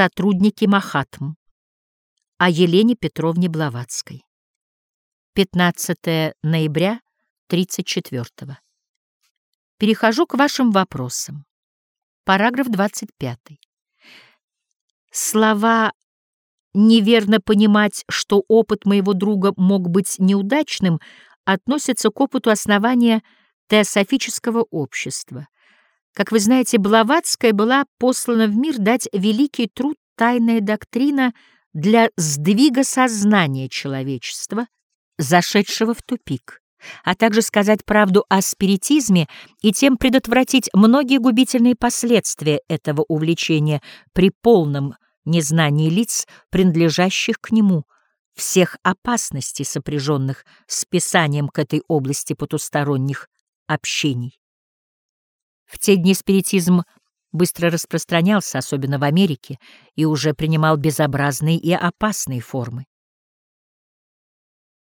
сотрудники Махатм. О Елене Петровне Блаватской. 15 ноября 34 -го. Перехожу к вашим вопросам. Параграф 25. Слова «неверно понимать, что опыт моего друга мог быть неудачным» относятся к опыту основания теософического общества. Как вы знаете, Блаватская была послана в мир дать великий труд «Тайная доктрина» для сдвига сознания человечества, зашедшего в тупик, а также сказать правду о спиритизме и тем предотвратить многие губительные последствия этого увлечения при полном незнании лиц, принадлежащих к нему, всех опасностей, сопряженных с писанием к этой области потусторонних общений. В те дни спиритизм быстро распространялся, особенно в Америке, и уже принимал безобразные и опасные формы.